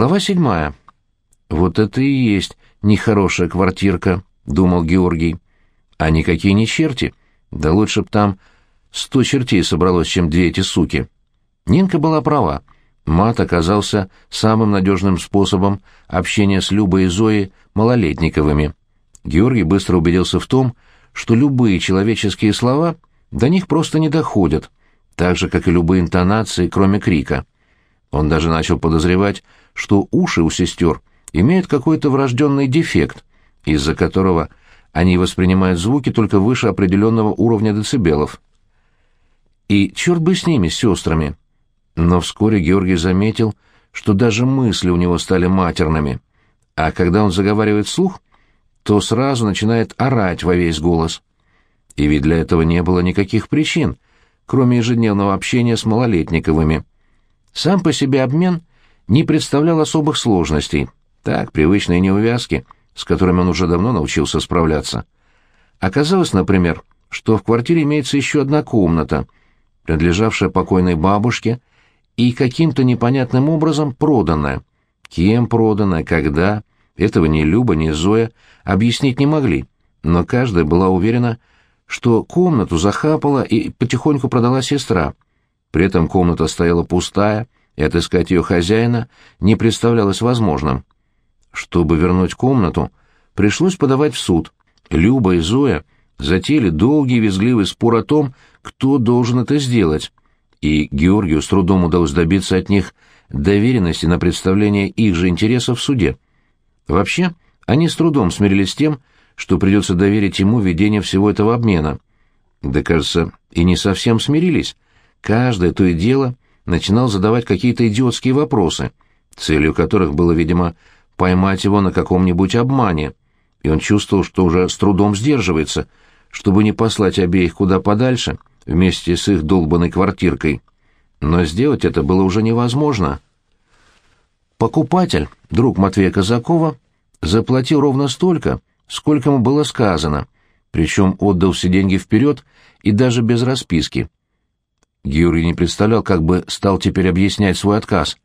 Глава седьмая. «Вот это и есть нехорошая квартирка», — думал Георгий. «А никакие не черти. Да лучше б там сто чертей собралось, чем две эти суки». Нинка была права. Мат оказался самым надежным способом общения с Любой и Зоей малолетниковыми. Георгий быстро убедился в том, что любые человеческие слова до них просто не доходят, так же, как и любые интонации, кроме крика. Он даже начал подозревать, что уши у сестер имеют какой-то врожденный дефект, из-за которого они воспринимают звуки только выше определенного уровня децибелов. И черт бы с ними, с сестрами. Но вскоре Георгий заметил, что даже мысли у него стали матерными, а когда он заговаривает вслух, то сразу начинает орать во весь голос. И ведь для этого не было никаких причин, кроме ежедневного общения с малолетниковыми. Сам по себе обмен не представлял особых сложностей, так, привычные неувязки, с которыми он уже давно научился справляться. Оказалось, например, что в квартире имеется еще одна комната, принадлежавшая покойной бабушке и каким-то непонятным образом проданная. Кем проданная, когда, этого ни Люба, ни Зоя объяснить не могли, но каждая была уверена, что комнату захапала и потихоньку продала сестра. При этом комната стояла пустая, и отыскать ее хозяина не представлялось возможным. Чтобы вернуть комнату, пришлось подавать в суд. Люба и Зоя затеяли долгий визгливый спор о том, кто должен это сделать, и Георгию с трудом удалось добиться от них доверенности на представление их же интересов в суде. Вообще, они с трудом смирились с тем, что придется доверить ему ведение всего этого обмена. Да, кажется, и не совсем смирились. Каждое то и дело начинал задавать какие-то идиотские вопросы, целью которых было, видимо, поймать его на каком-нибудь обмане, и он чувствовал, что уже с трудом сдерживается, чтобы не послать обеих куда подальше вместе с их долбанной квартиркой. Но сделать это было уже невозможно. Покупатель, друг Матвея Казакова, заплатил ровно столько, сколько ему было сказано, причем отдал все деньги вперед и даже без расписки. Георгий не представлял, как бы стал теперь объяснять свой отказ.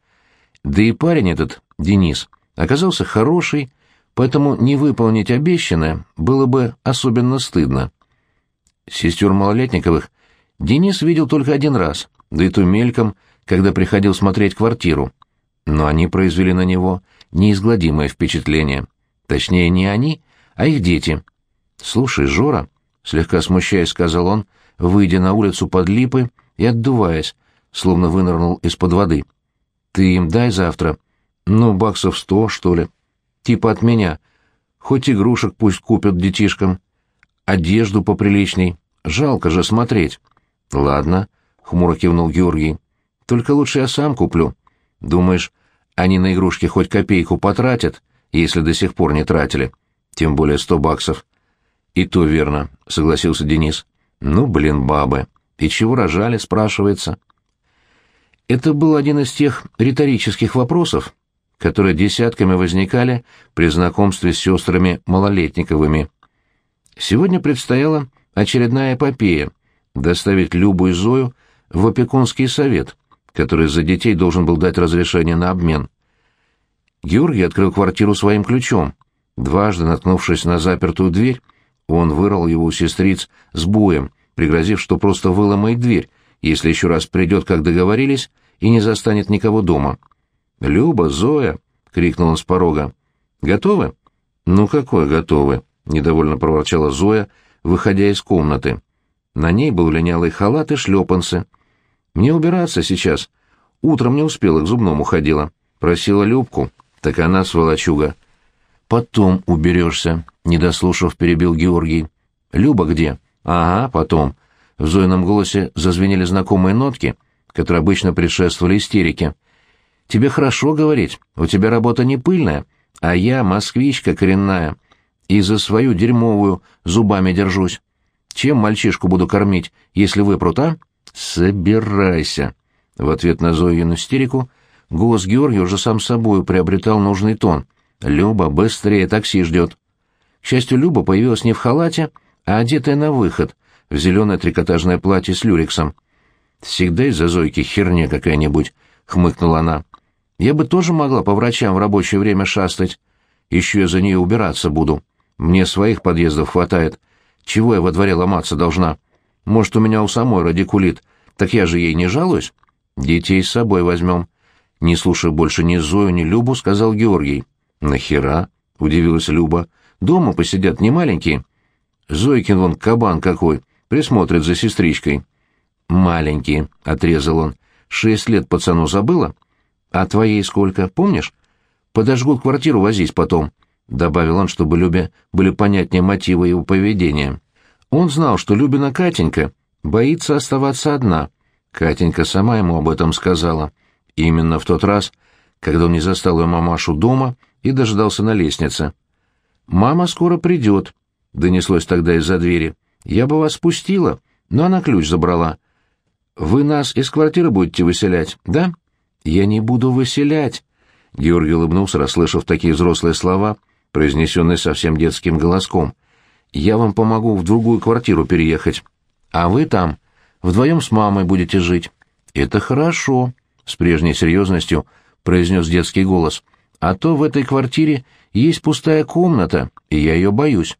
Да и парень этот, Денис, оказался хороший, поэтому не выполнить обещанное было бы особенно стыдно. Сестер Малолетниковых Денис видел только один раз, да и то мельком, когда приходил смотреть квартиру. Но они произвели на него неизгладимое впечатление. Точнее, не они, а их дети. «Слушай, Жора», — слегка смущаясь, сказал он, выйдя на улицу под липы и отдуваясь, словно вынырнул из-под воды. «Ты им дай завтра. Ну, баксов сто, что ли. Типа от меня. Хоть игрушек пусть купят детишкам. Одежду поприличней. Жалко же смотреть». «Ладно», — хмуро кивнул Георгий. «Только лучше я сам куплю. Думаешь, они на игрушки хоть копейку потратят, если до сих пор не тратили? Тем более сто баксов». «И то верно», — согласился Денис. «Ну, блин, бабы». «И чего рожали?» — спрашивается. Это был один из тех риторических вопросов, которые десятками возникали при знакомстве с сестрами Малолетниковыми. Сегодня предстояла очередная эпопея — доставить Любу и Зою в опекунский совет, который за детей должен был дать разрешение на обмен. Георгий открыл квартиру своим ключом. Дважды наткнувшись на запертую дверь, он вырвал его у сестриц с боем, пригрозив, что просто выломает дверь, если еще раз придет, как договорились, и не застанет никого дома. «Люба, Зоя!» — крикнул он с порога. «Готовы?» «Ну какое готовы?» — недовольно проворчала Зоя, выходя из комнаты. На ней был линялый халат и шлепанцы. «Мне убираться сейчас. Утром не успела, к зубному ходила. Просила Любку. Так она, сволочуга». «Потом уберешься», — не дослушав, перебил Георгий. «Люба где?» «Ага, потом». В Зоином голосе зазвенели знакомые нотки, которые обычно предшествовали истерике. «Тебе хорошо говорить, у тебя работа не пыльная, а я москвичка коренная, и за свою дерьмовую зубами держусь. Чем мальчишку буду кормить, если выпрут, а?» «Собирайся!» В ответ на Зоину истерику голос Георгия уже сам собою приобретал нужный тон. «Люба, быстрее, такси ждет». К счастью, Люба появилась не в халате, а одетая на выход, в зеленое трикотажное платье с люрексом. «Всегда из-за Зойки херня какая-нибудь», — хмыкнула она. Я бы тоже могла по врачам в рабочее время шастать. Еще я за нее убираться буду. Мне своих подъездов хватает. Чего я во дворе ломаться должна? Может, у меня у самой радикулит, так я же ей не жалуюсь? Детей с собой возьмем. Не слушай больше ни Зою, ни Любу, сказал Георгий. Нахера? Удивилась Люба. Дома посидят не маленькие. Зойкин вон кабан какой, присмотрит за сестричкой. Маленькие, отрезал он. Шесть лет пацану забыла? А твоей сколько, помнишь? Подожгут квартиру возить потом, добавил он, чтобы Любе были понятнее мотивы его поведения. Он знал, что Любина Катенька боится оставаться одна. Катенька сама ему об этом сказала. Именно в тот раз, когда он не застал ее мамашу дома и дождался на лестнице. «Мама скоро придет», — донеслось тогда из-за двери. «Я бы вас спустила, но она ключ забрала. Вы нас из квартиры будете выселять, да?» «Я не буду выселять», — Георгий улыбнулся, расслышав такие взрослые слова, произнесенные совсем детским голоском я вам помогу в другую квартиру переехать. А вы там вдвоем с мамой будете жить. Это хорошо, с прежней серьезностью произнес детский голос. А то в этой квартире есть пустая комната, и я ее боюсь.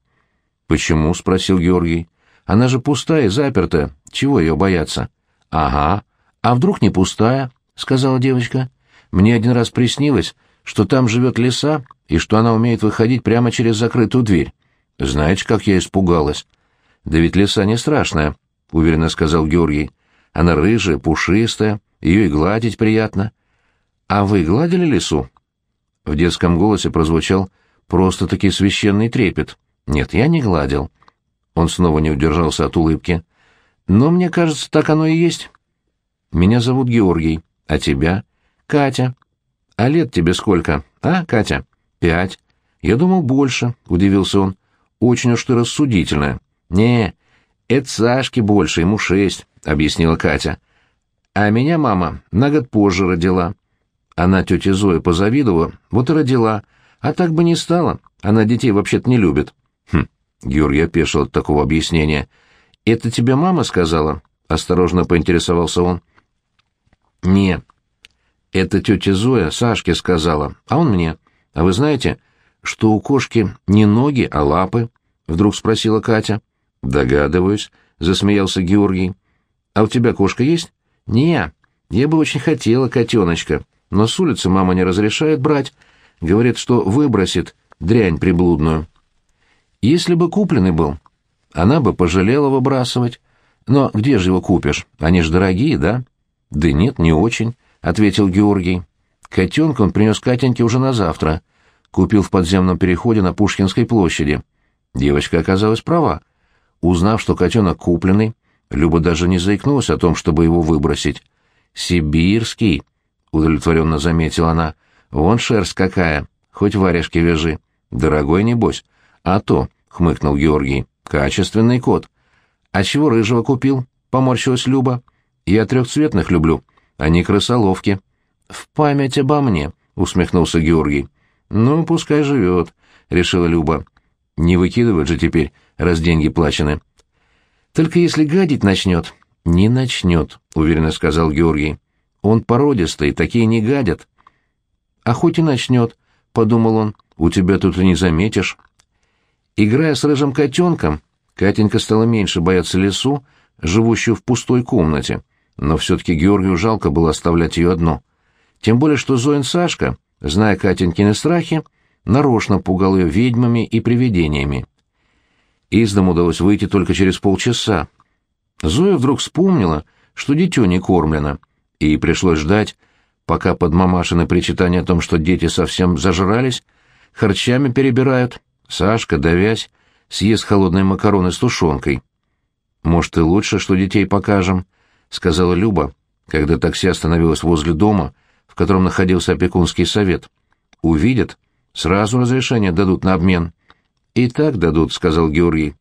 Почему? спросил Георгий. Она же пустая и запертая. Чего ее бояться? Ага. А вдруг не пустая? сказала девочка. Мне один раз приснилось, что там живет лиса и что она умеет выходить прямо через закрытую дверь. Знаете, как я испугалась? Да ведь лиса не страшная, уверенно сказал Георгий. Она рыжая, пушистая, ее и гладить приятно. А вы гладили лису? В детском голосе прозвучал просто-таки священный трепет. Нет, я не гладил. Он снова не удержался от улыбки. Но мне кажется, так оно и есть. Меня зовут Георгий, а тебя? Катя. А лет тебе сколько, а, Катя? Пять. Я думал, больше, удивился он. Очень уж ты рассудительная. Не, это Сашке больше, ему шесть, объяснила Катя. А меня мама на год позже родила. Она тете Зое позавидовала, вот и родила. А так бы не стала. Она детей вообще-то не любит. Георгий опешил от такого объяснения. «Это тебе мама сказала?» — осторожно поинтересовался он. «Не, это тетя Зоя Сашке сказала, а он мне. А вы знаете, что у кошки не ноги, а лапы?» — вдруг спросила Катя. «Догадываюсь», — засмеялся Георгий. «А у тебя кошка есть?» «Не, я бы очень хотела котеночка, но с улицы мама не разрешает брать. Говорит, что выбросит дрянь приблудную. Если бы купленный был, она бы пожалела выбрасывать. Но где же его купишь? Они ж дорогие, да?» «Да нет, не очень», — ответил Георгий. Котенка он принес Катеньке уже на завтра — купил в подземном переходе на Пушкинской площади. Девочка оказалась права. Узнав, что котенок купленный, Люба даже не заикнулась о том, чтобы его выбросить. «Сибирский», — удовлетворенно заметила она, — «вон шерсть какая, хоть варежки вяжи. Дорогой, небось». «А то», — хмыкнул Георгий, — «качественный кот». «А чего рыжего купил?» — поморщилась Люба. «Я трехцветных люблю, а не крысоловки». «В память обо мне», — усмехнулся Георгий. «Ну, пускай живет», — решила Люба. «Не выкидывать же теперь, раз деньги плачены». «Только если гадить начнет...» «Не начнет», — уверенно сказал Георгий. «Он породистый, такие не гадят». «А хоть и начнет», — подумал он, — «у тебя тут и не заметишь». Играя с рыжим котенком, Катенька стала меньше бояться лесу, живущую в пустой комнате, но все-таки Георгию жалко было оставлять ее одну. Тем более, что Зоин Сашка зная Катенькины страхи, нарочно пугал ее ведьмами и привидениями. Из дому удалось выйти только через полчаса. Зоя вдруг вспомнила, что дитё не кормлено, и пришлось ждать, пока под мамашины причитания о том, что дети совсем зажрались, харчами перебирают, Сашка, давясь, съест холодные макароны с тушенкой. «Может, и лучше, что детей покажем», — сказала Люба, когда такси остановилось возле дома, в котором находился опекунский совет. Увидят, сразу разрешение дадут на обмен. «И так дадут», — сказал Георгий.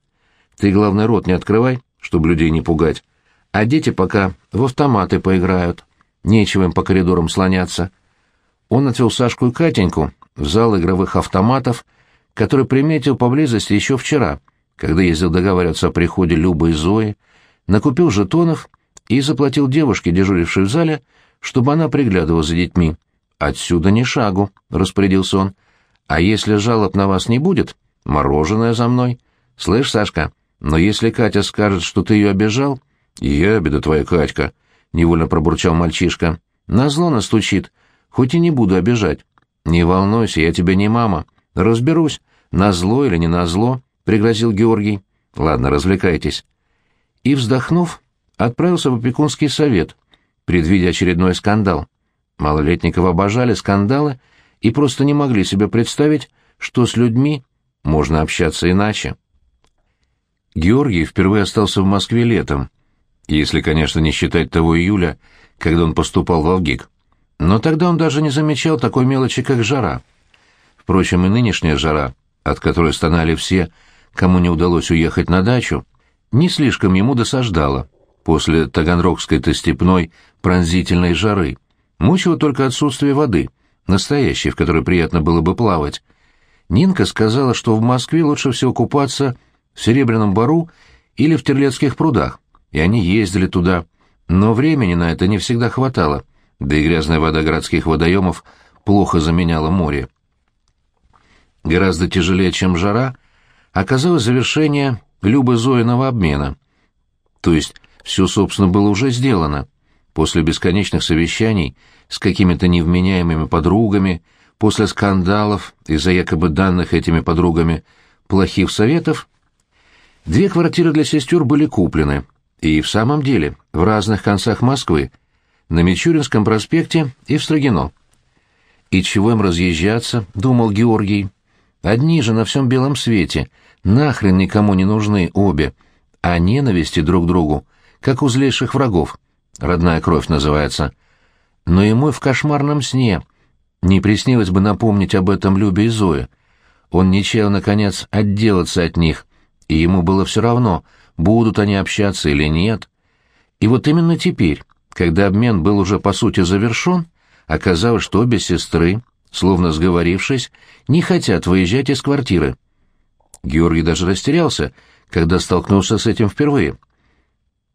«Ты, главный рот не открывай, чтобы людей не пугать. А дети пока в автоматы поиграют. Нечего им по коридорам слоняться». Он отвел Сашку и Катеньку в зал игровых автоматов, который приметил поблизости еще вчера, когда ездил договариваться о приходе Любы и Зои, накупил жетонов и заплатил девушке, дежурившей в зале, чтобы она приглядывала за детьми. Отсюда ни шагу, распорядился он. А если жалоб на вас не будет, мороженое за мной. Слышь, Сашка, но если Катя скажет, что ты ее обижал... Ябеда твоя Катька, невольно пробурчал мальчишка. Назло настучит, хоть и не буду обижать. Не волнуйся, я тебе не мама. Разберусь, назло или не назло, пригрозил Георгий. Ладно, развлекайтесь. И, вздохнув, отправился в опекунский совет, предвидя очередной скандал. Малолетников обожали скандалы и просто не могли себе представить, что с людьми можно общаться иначе. Георгий впервые остался в Москве летом, если, конечно, не считать того июля, когда он поступал в Алгик. Но тогда он даже не замечал такой мелочи, как жара. Впрочем, и нынешняя жара, от которой стонали все, кому не удалось уехать на дачу, не слишком ему досаждала после таганрогской-то степной пронзительной жары. Мучило только отсутствие воды, настоящей, в которой приятно было бы плавать. Нинка сказала, что в Москве лучше всего купаться в Серебряном Бару или в Терлецких прудах, и они ездили туда, но времени на это не всегда хватало, да и грязная вода городских водоемов плохо заменяла море. Гораздо тяжелее, чем жара, оказалось завершение Любы Зоиного обмена. То есть все, собственно, было уже сделано. После бесконечных совещаний с какими-то невменяемыми подругами, после скандалов из-за якобы данных этими подругами плохих советов, две квартиры для сестер были куплены, и в самом деле в разных концах Москвы, на Мичуринском проспекте и в Строгино. «И чего им разъезжаться?» — думал Георгий. «Одни же на всем белом свете, нахрен никому не нужны обе, а ненависти друг другу, как у злейших врагов родная кровь называется. Но ему в кошмарном сне не приснилось бы напомнить об этом Любе и Зое. Он не чаял, наконец, отделаться от них, и ему было все равно, будут они общаться или нет. И вот именно теперь, когда обмен был уже по сути завершен, оказалось, что обе сестры, словно сговорившись, не хотят выезжать из квартиры. Георгий даже растерялся, когда столкнулся с этим впервые —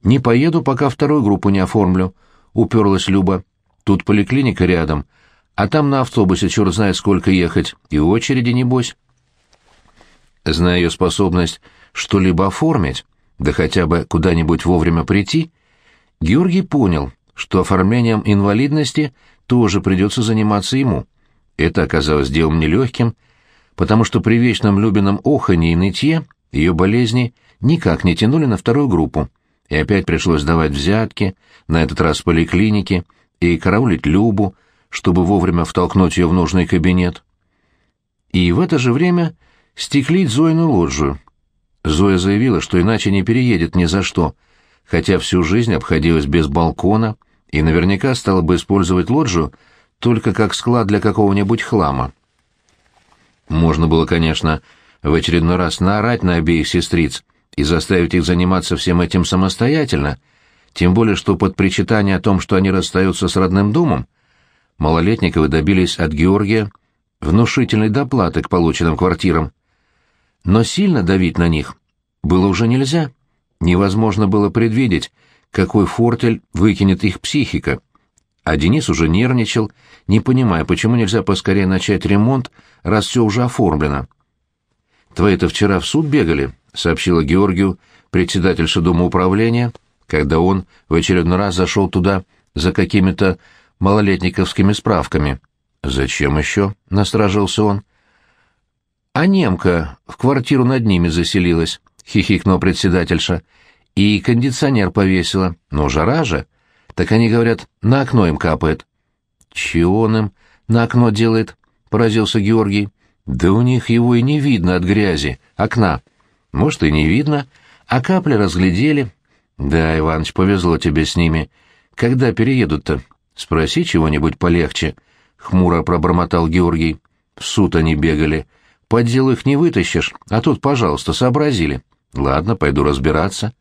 «Не поеду, пока вторую группу не оформлю», — уперлась Люба. «Тут поликлиника рядом, а там на автобусе черт знает сколько ехать, и очереди небось». Зная ее способность что-либо оформить, да хотя бы куда-нибудь вовремя прийти, Георгий понял, что оформлением инвалидности тоже придется заниматься ему. Это оказалось делом нелегким, потому что при вечном Любином оханье и нытье ее болезни никак не тянули на вторую группу и опять пришлось давать взятки, на этот раз в поликлинике, и караулить Любу, чтобы вовремя втолкнуть ее в нужный кабинет. И в это же время стеклить Зоину лоджию. Зоя заявила, что иначе не переедет ни за что, хотя всю жизнь обходилась без балкона и наверняка стала бы использовать лоджию только как склад для какого-нибудь хлама. Можно было, конечно, в очередной раз наорать на обеих сестриц, и заставить их заниматься всем этим самостоятельно, тем более что под причитание о том, что они расстаются с родным домом, малолетниковы добились от Георгия внушительной доплаты к полученным квартирам. Но сильно давить на них было уже нельзя. Невозможно было предвидеть, какой фортель выкинет их психика. А Денис уже нервничал, не понимая, почему нельзя поскорее начать ремонт, раз все уже оформлено. «Твои-то вчера в суд бегали?» — сообщила Георгию председательша Дома управления, когда он в очередной раз зашел туда за какими-то малолетниковскими справками. «Зачем еще?» — насторожился он. «А немка в квартиру над ними заселилась», — хихикнула председательша. «И кондиционер повесила. Но жара же. Так они говорят, на окно им капает». «Чего он им на окно делает?» — поразился Георгий. «Да у них его и не видно от грязи, окна». Может, и не видно, а капли разглядели. Да, Иваныч, повезло тебе с ними. Когда переедут-то? Спроси чего-нибудь полегче. Хмуро пробормотал Георгий. В суд они бегали. По делу их не вытащишь, а тут, пожалуйста, сообразили. Ладно, пойду разбираться.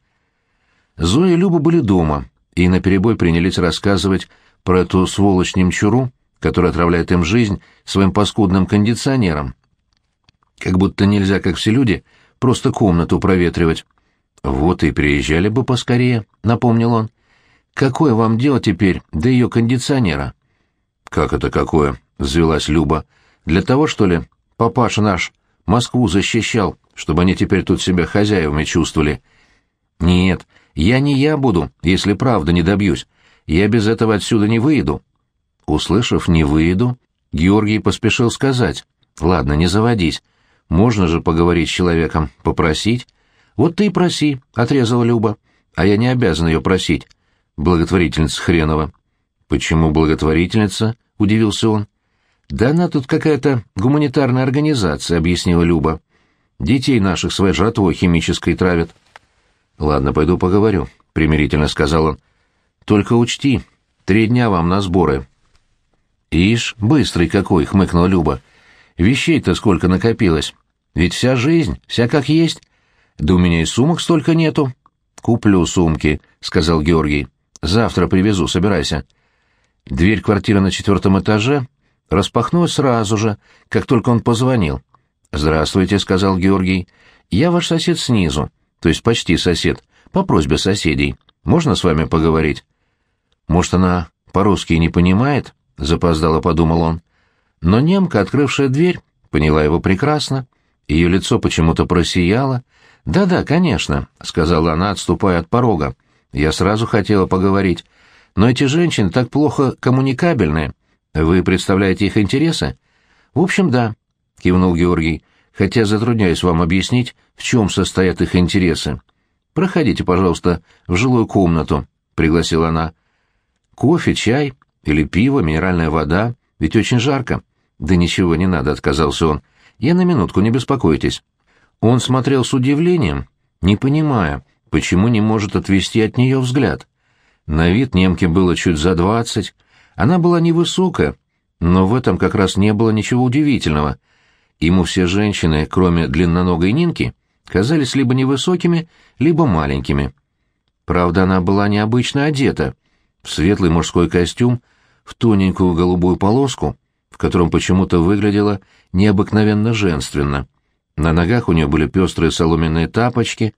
Зоя и Люба были дома, и наперебой принялись рассказывать про эту сволочь-немчуру, которая отравляет им жизнь своим паскудным кондиционером. Как будто нельзя, как все люди, — просто комнату проветривать. Вот и приезжали бы поскорее, напомнил он. Какое вам дело теперь до ее кондиционера? «Как это какое?» — взвелась Люба. «Для того, что ли, папаша наш Москву защищал, чтобы они теперь тут себя хозяевами чувствовали?» «Нет, я не я буду, если правда не добьюсь. Я без этого отсюда не выйду». Услышав «не выйду», Георгий поспешил сказать. «Ладно, не заводись. Можно же поговорить с человеком, попросить». «Вот ты и проси», — отрезала Люба. «А я не обязан ее просить. Благотворительница хренова». «Почему благотворительница?» — удивился он. «Да она тут какая-то гуманитарная организация», — объяснила Люба. «Детей наших своей жратвой химической травят». «Ладно, пойду поговорю», — примирительно сказал он. «Только учти, три дня вам на сборы». «Ишь, быстрый какой!» — хмыкнула Люба. «Вещей-то сколько накопилось. Ведь вся жизнь, вся как есть. Да у меня и сумок столько нету». «Куплю сумки», — сказал Георгий. «Завтра привезу, собирайся». Дверь квартиры на четвертом этаже распахнулась сразу же, как только он позвонил. «Здравствуйте», — сказал Георгий. «Я ваш сосед снизу, то есть почти сосед, по просьбе соседей. Можно с вами поговорить?» «Может, она по-русски не понимает?» — запоздало подумал он. Но немка, открывшая дверь, поняла его прекрасно. Ее лицо почему-то просияло. «Да-да, конечно», — сказала она, отступая от порога. «Я сразу хотела поговорить. Но эти женщины так плохо коммуникабельны. Вы представляете их интересы?» «В общем, да», — кивнул Георгий, «хотя затрудняюсь вам объяснить, в чем состоят их интересы. Проходите, пожалуйста, в жилую комнату», — пригласила она. «Кофе, чай?» Или пиво, минеральная вода, ведь очень жарко. Да ничего не надо, отказался он. Я на минутку, не беспокойтесь. Он смотрел с удивлением, не понимая, почему не может отвести от нее взгляд. На вид немке было чуть за двадцать. Она была невысокая, но в этом как раз не было ничего удивительного. Ему все женщины, кроме длинноногой Нинки, казались либо невысокими, либо маленькими. Правда, она была необычно одета, в светлый мужской костюм в тоненькую голубую полоску, в котором почему-то выглядела необыкновенно женственно. На ногах у нее были пестрые соломенные тапочки,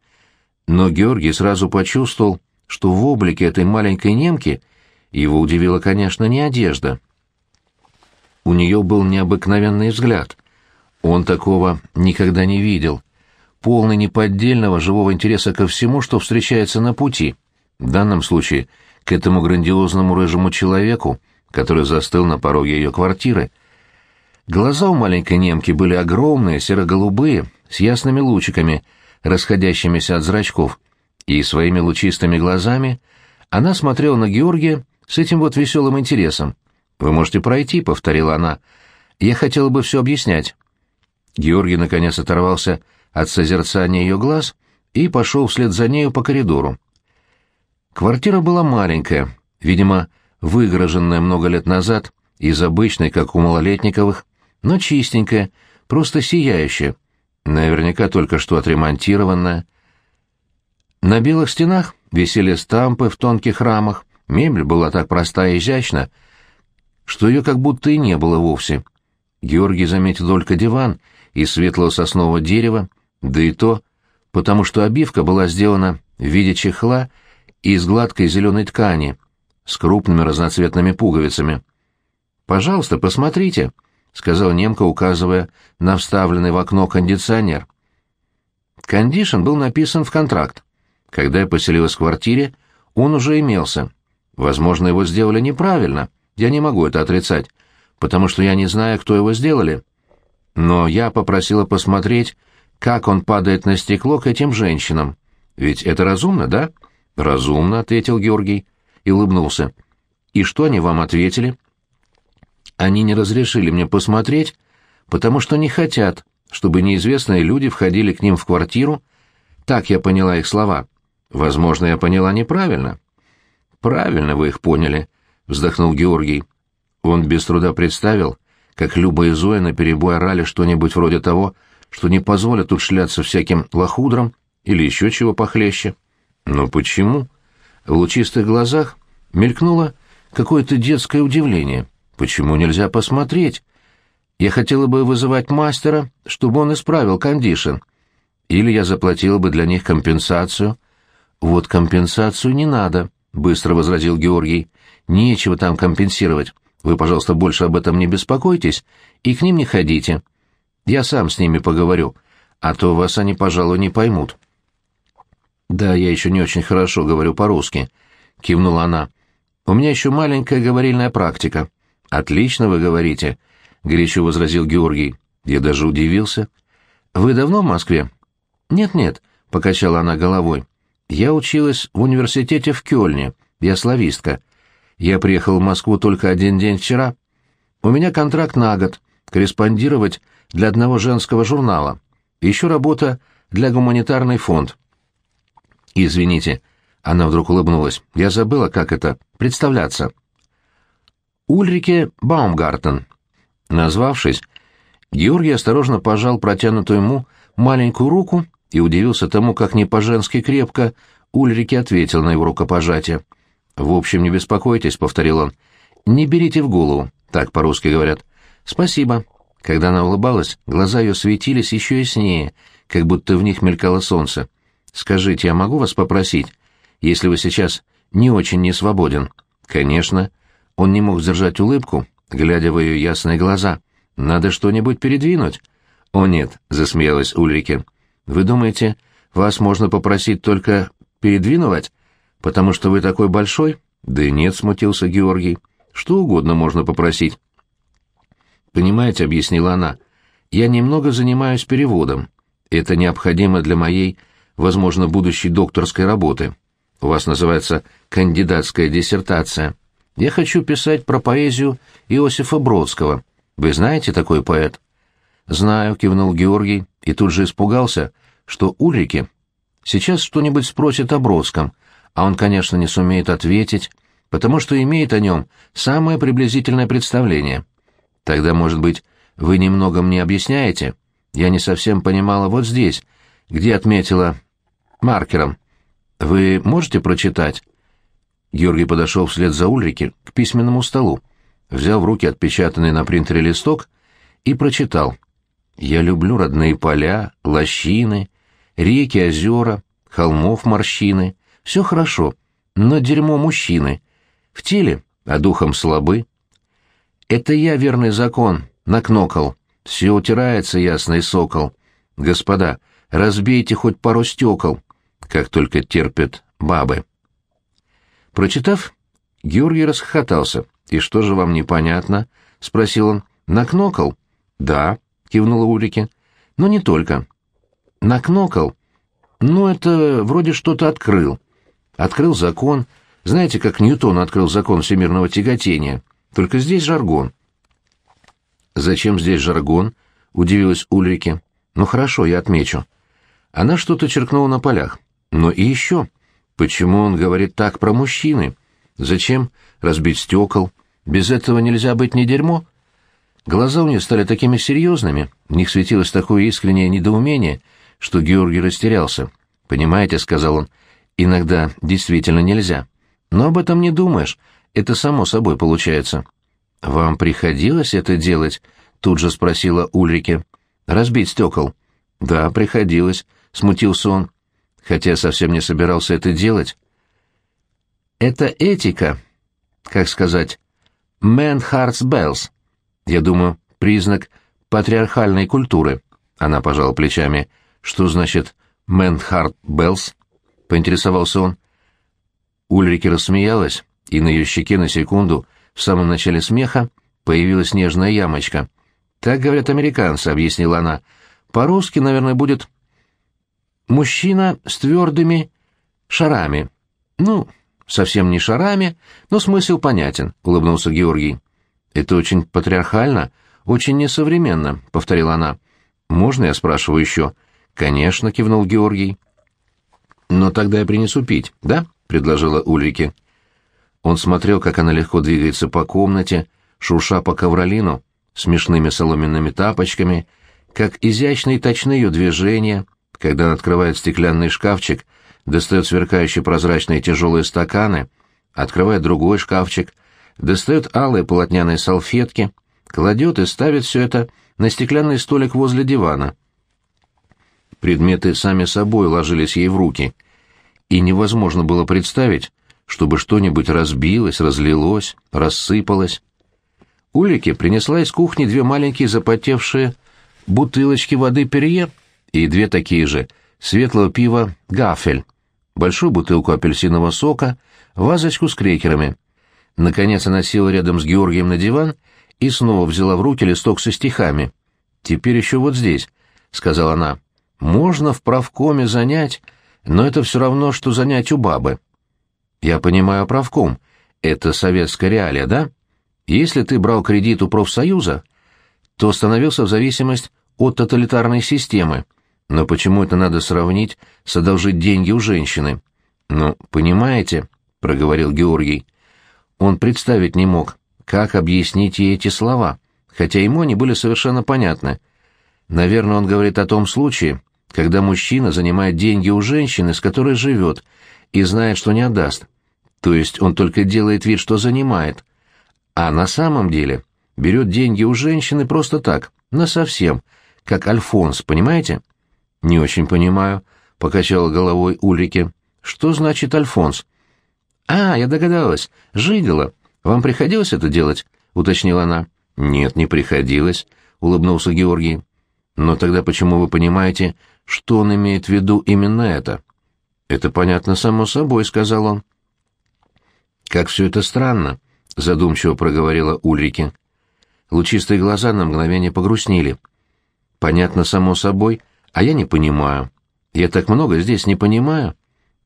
но Георгий сразу почувствовал, что в облике этой маленькой немки его удивила, конечно, не одежда. У нее был необыкновенный взгляд. Он такого никогда не видел. Полный неподдельного живого интереса ко всему, что встречается на пути. В данном случае к этому грандиозному рыжему человеку, который застыл на пороге ее квартиры. Глаза у маленькой немки были огромные, серо-голубые, с ясными лучиками, расходящимися от зрачков, и своими лучистыми глазами она смотрела на Георгия с этим вот веселым интересом. «Вы можете пройти», — повторила она. «Я хотела бы все объяснять». Георгий наконец оторвался от созерцания ее глаз и пошел вслед за нею по коридору. Квартира была маленькая, видимо, выгороженная много лет назад, из обычной, как у малолетниковых, но чистенькая, просто сияющая, наверняка только что отремонтированная. На белых стенах висели стампы в тонких рамах, мебель была так проста и изящна, что ее как будто и не было вовсе. Георгий заметил только диван из светлого соснового дерева, да и то, потому что обивка была сделана в виде чехла из гладкой зеленой ткани — с крупными разноцветными пуговицами. «Пожалуйста, посмотрите», — сказал немка, указывая на вставленный в окно кондиционер. Кондишн был написан в контракт. Когда я поселилась в квартире, он уже имелся. Возможно, его сделали неправильно, я не могу это отрицать, потому что я не знаю, кто его сделали. Но я попросила посмотреть, как он падает на стекло к этим женщинам. Ведь это разумно, да? Разумно, ответил Георгий и улыбнулся. «И что они вам ответили?» «Они не разрешили мне посмотреть, потому что не хотят, чтобы неизвестные люди входили к ним в квартиру. Так я поняла их слова. Возможно, я поняла неправильно». «Правильно вы их поняли», — вздохнул Георгий. Он без труда представил, как Люба и Зоя наперебой орали что-нибудь вроде того, что не позволят тут шляться всяким лохудрам или еще чего похлеще. «Но почему?» В лучистых глазах мелькнуло какое-то детское удивление. Почему нельзя посмотреть? Я хотела бы вызывать мастера, чтобы он исправил кондишн. Или я заплатила бы для них компенсацию. Вот компенсацию не надо, быстро возразил Георгий. Нечего там компенсировать. Вы, пожалуйста, больше об этом не беспокойтесь и к ним не ходите. Я сам с ними поговорю, а то вас они, пожалуй, не поймут». «Да, я еще не очень хорошо говорю по-русски», — кивнула она. «У меня еще маленькая говорильная практика». «Отлично вы говорите», — горячо возразил Георгий. Я даже удивился. «Вы давно в Москве?» «Нет-нет», — покачала она головой. «Я училась в университете в Кёльне. Я славистка. Я приехал в Москву только один день вчера. У меня контракт на год. Корреспондировать для одного женского журнала. Еще работа для гуманитарный фонд. «Извините». Она вдруг улыбнулась. «Я забыла, как это. Представляться». Ульрике Баумгартен. Назвавшись, Георгий осторожно пожал протянутую ему маленькую руку и удивился тому, как не по-женски крепко Ульрике ответил на его рукопожатие. «В общем, не беспокойтесь», — повторил он. «Не берите в голову», — так по-русски говорят. «Спасибо». Когда она улыбалась, глаза ее светились еще яснее, как будто в них мелькало солнце. «Скажите, я могу вас попросить, если вы сейчас не очень не свободен?» «Конечно». Он не мог сдержать улыбку, глядя в ее ясные глаза. «Надо что-нибудь передвинуть». «О нет», — засмеялась Ульрике. «Вы думаете, вас можно попросить только передвинуть, потому что вы такой большой?» «Да нет», — смутился Георгий. «Что угодно можно попросить». «Понимаете», — объяснила она, — «я немного занимаюсь переводом. Это необходимо для моей возможно, будущей докторской работы. У вас называется кандидатская диссертация. Я хочу писать про поэзию Иосифа Бродского. Вы знаете такой поэт? Знаю, кивнул Георгий и тут же испугался, что Ульрике сейчас что-нибудь спросит о Бродском, а он, конечно, не сумеет ответить, потому что имеет о нем самое приблизительное представление. Тогда, может быть, вы немного мне объясняете? Я не совсем понимала вот здесь, где отметила маркером. Вы можете прочитать?» Георгий подошел вслед за Ульрики к письменному столу, взял в руки отпечатанный на принтере листок и прочитал. «Я люблю родные поля, лощины, реки, озера, холмов морщины. Все хорошо, но дерьмо мужчины. В теле, а духом слабы. Это я верный закон, накнокал. Все утирается, ясный сокол. Господа, разбейте хоть пару стекол, как только терпят бабы. Прочитав, Георгий расхохотался. «И что же вам непонятно?» — спросил он. «Накнокал?» «Да», — кивнула Улике. «Но не только». «Накнокал?» «Ну, это вроде что-то открыл. Открыл закон. Знаете, как Ньютон открыл закон всемирного тяготения? Только здесь жаргон». «Зачем здесь жаргон?» — удивилась Ульрике. «Ну хорошо, я отмечу». Она что-то черкнула на полях. Но и еще. Почему он говорит так про мужчины? Зачем разбить стекол? Без этого нельзя быть не дерьмо. Глаза у нее стали такими серьезными, в них светилось такое искреннее недоумение, что Георгий растерялся. «Понимаете», — сказал он, — «иногда действительно нельзя. Но об этом не думаешь, это само собой получается». «Вам приходилось это делать?» — тут же спросила Ульрике. «Разбить стекол?» «Да, приходилось», — смутился он хотя совсем не собирался это делать. Это этика, как сказать, man hearts bells. Я думаю, признак патриархальной культуры. Она пожала плечами. Что значит man heart bells? Поинтересовался он. Ульрике рассмеялась, и на ее щеке на секунду, в самом начале смеха, появилась нежная ямочка. «Так говорят американцы», — объяснила она. «По-русски, наверное, будет Мужчина с твердыми шарами. Ну, совсем не шарами, но смысл понятен, улыбнулся Георгий. Это очень патриархально, очень несовременно, повторила она. Можно я спрашиваю еще? Конечно, кивнул Георгий. Но тогда я принесу пить, да? предложила Ульрике. Он смотрел, как она легко двигается по комнате, шурша по ковролину, смешными соломенными тапочками, как изящные и точны ее движения, когда он открывает стеклянный шкафчик, достает сверкающие прозрачные тяжелые стаканы, открывает другой шкафчик, достает алые полотняные салфетки, кладет и ставит все это на стеклянный столик возле дивана. Предметы сами собой ложились ей в руки, и невозможно было представить, чтобы что-нибудь разбилось, разлилось, рассыпалось. Улике принесла из кухни две маленькие запотевшие бутылочки воды Перье и две такие же, светлого пива «Гафель», большую бутылку апельсинового сока, вазочку с крекерами. Наконец она села рядом с Георгием на диван и снова взяла в руки листок со стихами. «Теперь еще вот здесь», — сказала она. «Можно в правкоме занять, но это все равно, что занять у бабы». «Я понимаю правком. Это советская реалия, да?» Если ты брал кредит у профсоюза, то становился в зависимость от тоталитарной системы. Но почему это надо сравнить с одолжить деньги у женщины? Ну, понимаете, — проговорил Георгий. Он представить не мог, как объяснить ей эти слова, хотя ему они были совершенно понятны. Наверное, он говорит о том случае, когда мужчина занимает деньги у женщины, с которой живет, и знает, что не отдаст. То есть он только делает вид, что занимает, а на самом деле берет деньги у женщины просто так, насовсем, как Альфонс, понимаете? Не очень понимаю, покачала головой Ульрике. Что значит Альфонс? А, я догадалась, жигало. Вам приходилось это делать? уточнила она. Нет, не приходилось, улыбнулся Георгий. Но тогда почему вы понимаете, что он имеет в виду именно это? Это понятно само собой, сказал он. Как все это странно. — задумчиво проговорила Ульрике. Лучистые глаза на мгновение погрустнели. «Понятно, само собой, а я не понимаю. Я так много здесь не понимаю».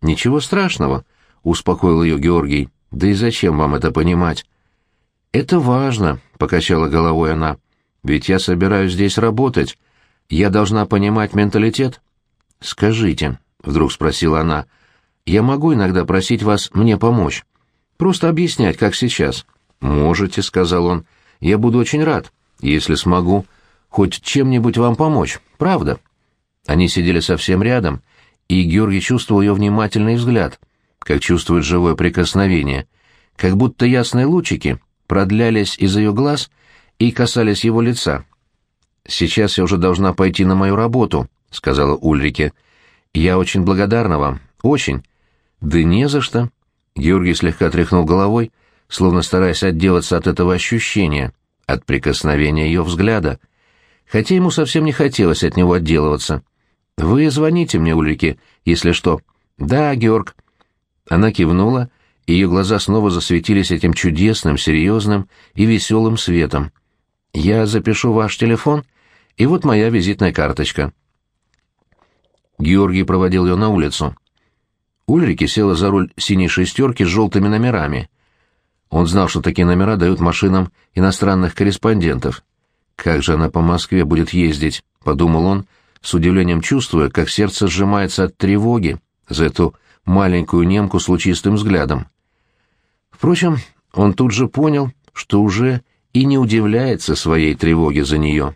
«Ничего страшного», — успокоил ее Георгий. «Да и зачем вам это понимать?» «Это важно», — покачала головой она. «Ведь я собираюсь здесь работать. Я должна понимать менталитет». «Скажите», — вдруг спросила она, — «я могу иногда просить вас мне помочь?» Просто объяснять, как сейчас. «Можете», — сказал он. «Я буду очень рад, если смогу хоть чем-нибудь вам помочь, правда?» Они сидели совсем рядом, и Георгий чувствовал ее внимательный взгляд, как чувствует живое прикосновение, как будто ясные лучики продлялись из ее глаз и касались его лица. «Сейчас я уже должна пойти на мою работу», — сказала Ульрике. «Я очень благодарна вам, очень». «Да не за что», Георгий слегка тряхнул головой, словно стараясь отделаться от этого ощущения, от прикосновения ее взгляда. Хотя ему совсем не хотелось от него отделываться. «Вы звоните мне, Ульрике, если что». «Да, Георг». Она кивнула, и ее глаза снова засветились этим чудесным, серьезным и веселым светом. «Я запишу ваш телефон, и вот моя визитная карточка». Георгий проводил ее на улицу. Ульрике села за руль синей шестерки с желтыми номерами. Он знал, что такие номера дают машинам иностранных корреспондентов. «Как же она по Москве будет ездить?» — подумал он, с удивлением чувствуя, как сердце сжимается от тревоги за эту маленькую немку с лучистым взглядом. Впрочем, он тут же понял, что уже и не удивляется своей тревоге за нее.